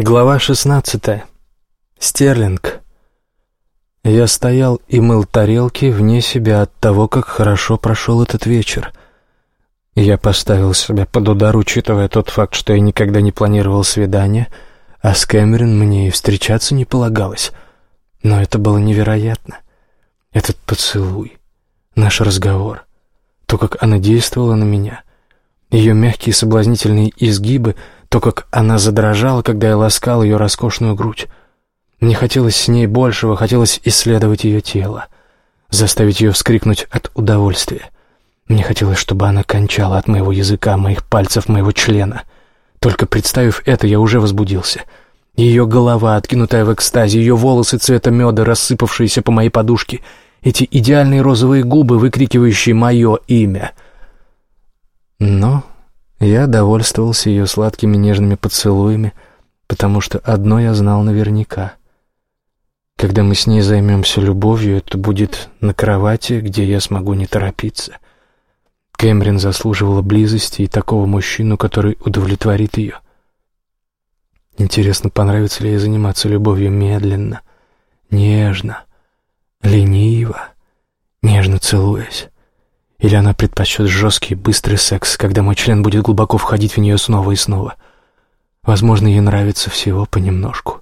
Глава шестнадцатая. Стерлинг. Я стоял и мыл тарелки вне себя от того, как хорошо прошел этот вечер. Я поставил себя под удар, учитывая тот факт, что я никогда не планировал свидания, а с Кэмерон мне и встречаться не полагалось. Но это было невероятно. Этот поцелуй, наш разговор, то, как она действовала на меня, ее мягкие соблазнительные изгибы — то, как она задрожала, когда я ласкал ее роскошную грудь. Мне хотелось с ней большего, хотелось исследовать ее тело, заставить ее вскрикнуть от удовольствия. Мне хотелось, чтобы она кончала от моего языка, моих пальцев, моего члена. Только представив это, я уже возбудился. Ее голова, откинутая в экстазе, ее волосы цвета меда, рассыпавшиеся по моей подушке, эти идеальные розовые губы, выкрикивающие мое имя. Но я довольствовался ее сладкими нежными поцелуями, потому что одно я знал наверняка. Когда мы с ней займемся любовью, это будет на кровати, где я смогу не торопиться. Кэмерин заслуживала близости и такого мужчину, который удовлетворит ее. Интересно, понравится ли ей заниматься любовью медленно, нежно, лениво, нежно целуясь. Или она предпочтет жесткий, быстрый секс, когда мой член будет глубоко входить в нее снова и снова. Возможно, ей нравится всего понемножку.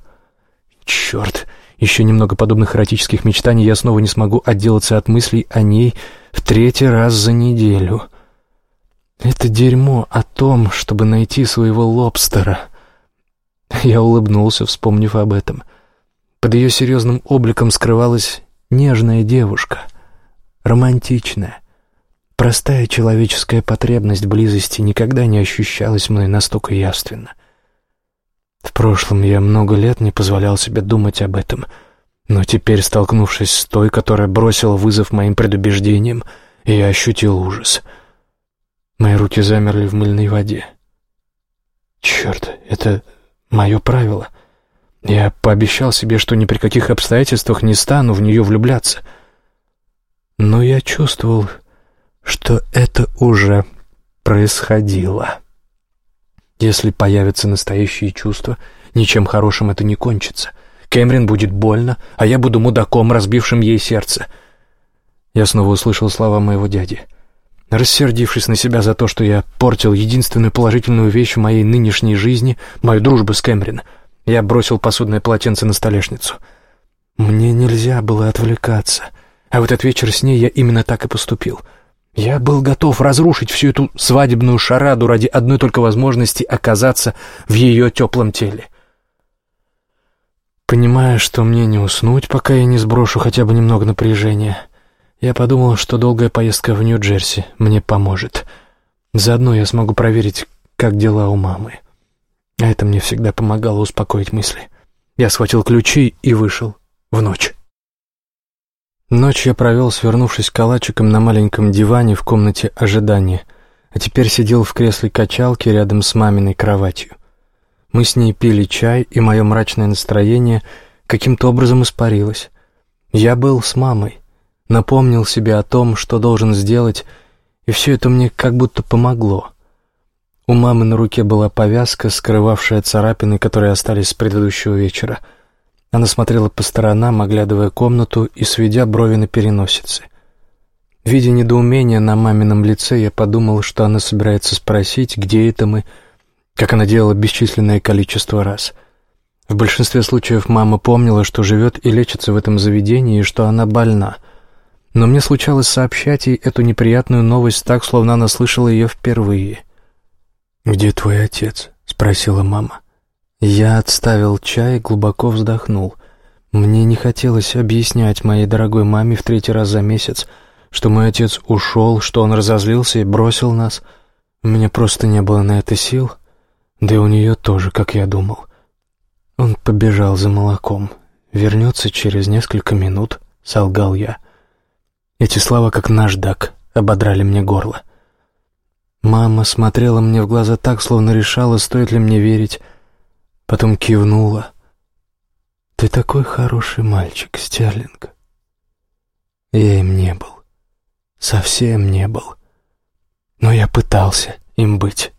Черт, еще немного подобных эротических мечтаний, я снова не смогу отделаться от мыслей о ней в третий раз за неделю. Это дерьмо о том, чтобы найти своего лобстера. Я улыбнулся, вспомнив об этом. Под ее серьезным обликом скрывалась нежная девушка, романтичная, Простая человеческая потребность близости никогда не ощущалась мной настолько явственно. В прошлом я много лет не позволял себе думать об этом, но теперь, столкнувшись с той, которая бросила вызов моим предубеждениям, я ощутил ужас. Мои руки замерли в мыльной воде. Черт, это мое правило. Я пообещал себе, что ни при каких обстоятельствах не стану в нее влюбляться. Но я чувствовал что это уже происходило. Если появятся настоящие чувства, ничем хорошим это не кончится. Кэмерин будет больно, а я буду мудаком, разбившим ей сердце. Я снова услышал слова моего дяди. Рассердившись на себя за то, что я портил единственную положительную вещь в моей нынешней жизни, мою дружбу с Кэмерин, я бросил посудное полотенце на столешницу. Мне нельзя было отвлекаться, а в этот вечер с ней я именно так и поступил — я был готов разрушить всю эту свадебную шараду ради одной только возможности оказаться в ее теплом теле. Понимая, что мне не уснуть, пока я не сброшу хотя бы немного напряжения, я подумал, что долгая поездка в Нью-Джерси мне поможет. Заодно я смогу проверить, как дела у мамы. А это мне всегда помогало успокоить мысли. Я схватил ключи и вышел в ночь. Ночь я провел, свернувшись калачиком на маленьком диване в комнате ожидания, а теперь сидел в кресле качалки рядом с маминой кроватью. Мы с ней пили чай, и мое мрачное настроение каким-то образом испарилось. Я был с мамой, напомнил себе о том, что должен сделать, и все это мне как будто помогло. У мамы на руке была повязка, скрывавшая царапины, которые остались с предыдущего вечера — она смотрела по сторонам, оглядывая комнату и сведя брови на переносице. Видя недоумение на мамином лице, я подумал, что она собирается спросить, где это мы, как она делала бесчисленное количество раз. В большинстве случаев мама помнила, что живет и лечится в этом заведении, и что она больна. Но мне случалось сообщать ей эту неприятную новость так, словно она слышала ее впервые. «Где твой отец?» — спросила мама. Я отставил чай и глубоко вздохнул. Мне не хотелось объяснять моей дорогой маме в третий раз за месяц, что мой отец ушел, что он разозлился и бросил нас. У меня просто не было на это сил, да и у нее тоже, как я думал. Он побежал за молоком. Вернется через несколько минут, солгал я. Эти слова, как наждак, ободрали мне горло. Мама смотрела мне в глаза так, словно решала, стоит ли мне верить, Потом кивнула. «Ты такой хороший мальчик, Стерлинг». Я им не был. Совсем не был. Но я пытался им быть.